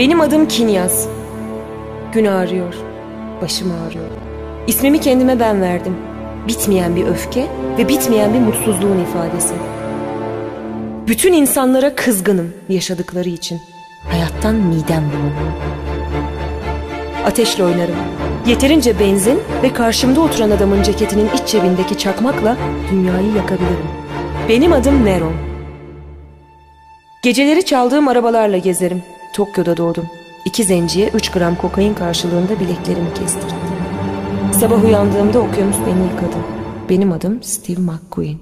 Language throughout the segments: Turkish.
Benim adım Kinyas. Gün ağrıyor, başım ağrıyor. İsmimi kendime ben verdim. Bitmeyen bir öfke ve bitmeyen bir mutsuzluğun ifadesi. Bütün insanlara kızgınım yaşadıkları için. Hayattan midem bulanıyor. Ateşle oynarım. Yeterince benzin ve karşımda oturan adamın ceketinin iç cebindeki çakmakla dünyayı yakabilirim. Benim adım Neron. Geceleri çaldığım arabalarla gezerim. Tokyo'da doğdum. İki zenciye 3 gram kokain karşılığında bileklerimi kestirdim. Sabah uyandığımda okyanus beni yıkadı. Benim adım Steve McQueen.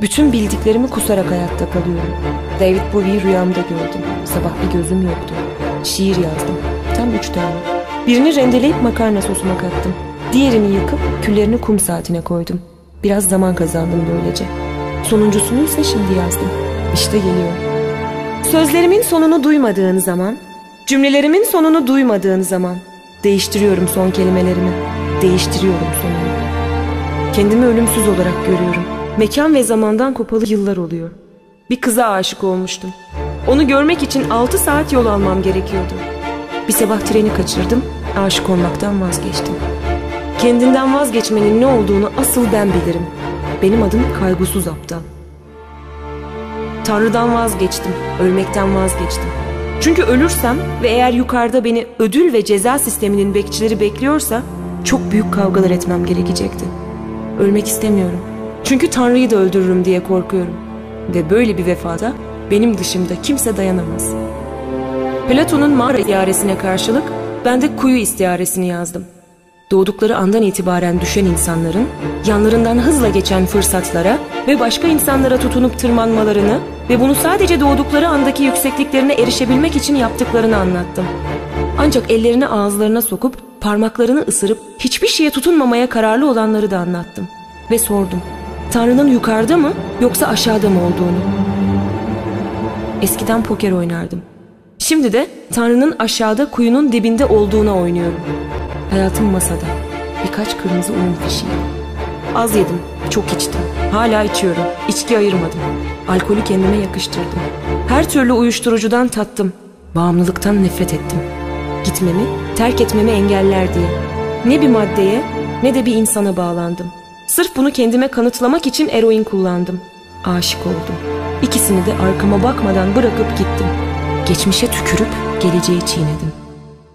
Bütün bildiklerimi kusarak hayatta kalıyorum. David Bowie'yi rüyamda gördüm. Sabah bir gözüm yoktu. Şiir yazdım. Tam üç tane. Birini rendeleyip makarna sosuma kattım. Diğerini yıkıp küllerini kum saatine koydum. Biraz zaman kazandım böylece. Sonuncusunu ise şimdi yazdım. İşte geliyor. Sözlerimin sonunu duymadığın zaman, cümlelerimin sonunu duymadığın zaman değiştiriyorum son kelimelerimi. Değiştiriyorum sonunu. Kendimi ölümsüz olarak görüyorum. Mekan ve zamandan kopalı yıllar oluyor. Bir kıza aşık olmuştum. Onu görmek için 6 saat yol almam gerekiyordu. Bir sabah treni kaçırdım, aşık olmaktan vazgeçtim. Kendinden vazgeçmenin ne olduğunu asıl ben bilirim. Benim adım kaygısız aptal. Tanrı'dan vazgeçtim, ölmekten vazgeçtim. Çünkü ölürsem ve eğer yukarıda beni ödül ve ceza sisteminin bekçileri bekliyorsa çok büyük kavgalar etmem gerekecekti. Ölmek istemiyorum. Çünkü Tanrı'yı da öldürürüm diye korkuyorum. Ve böyle bir vefada benim dışımda kimse dayanamaz. Platon'un mağara istiaresine karşılık ben de kuyu istiaresini yazdım. Doğdukları andan itibaren düşen insanların yanlarından hızla geçen fırsatlara ve başka insanlara tutunup tırmanmalarını ve bunu sadece doğdukları andaki yüksekliklerine erişebilmek için yaptıklarını anlattım. Ancak ellerini ağızlarına sokup parmaklarını ısırıp hiçbir şeye tutunmamaya kararlı olanları da anlattım. Ve sordum. Tanrı'nın yukarıda mı yoksa aşağıda mı olduğunu. Eskiden poker oynardım. Şimdi de Tanrı'nın aşağıda kuyunun dibinde olduğuna oynuyorum. Hayatım masada. Birkaç kırmızı un fişiği. Az yedim, çok içtim. Hala içiyorum. İçki ayırmadım. Alkolü kendime yakıştırdım. Her türlü uyuşturucudan tattım. Bağımlılıktan nefret ettim. Gitmemi, terk etmemi engeller diye. Ne bir maddeye ne de bir insana bağlandım. Sırf bunu kendime kanıtlamak için eroin kullandım. Aşık oldum. İkisini de arkama bakmadan bırakıp gittim. Geçmişe tükürüp geleceği çiğnedim.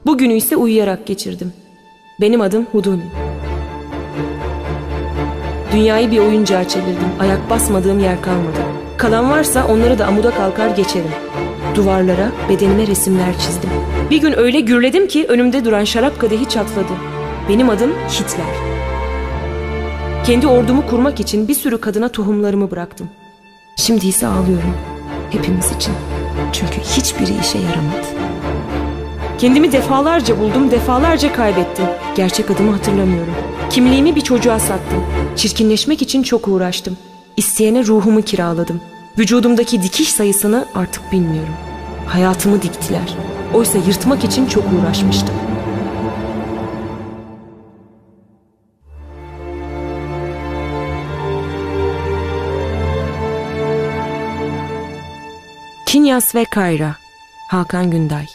Bugünü ise uyuyarak geçirdim. Benim adım Huduni. Dünyayı bir oyuncağa çevirdim. Ayak basmadığım yer kalmadı. Kalan varsa onları da amuda kalkar geçerim. Duvarlara, bedenime resimler çizdim. Bir gün öyle gürledim ki önümde duran şarap kadehi çatladı. Benim adım Hitler. Kendi ordumu kurmak için bir sürü kadına tohumlarımı bıraktım. Şimdi ise ağlıyorum. Hepimiz için. Çünkü hiçbiri işe yaramadı. Kendimi defalarca buldum, defalarca kaybettim. Gerçek adımı hatırlamıyorum. Kimliğimi bir çocuğa sattım. Çirkinleşmek için çok uğraştım. İsteyene ruhumu kiraladım. Vücudumdaki dikiş sayısını artık bilmiyorum. Hayatımı diktiler. Oysa yırtmak için çok uğraşmıştım. Kinyas ve Kayra Hakan Günday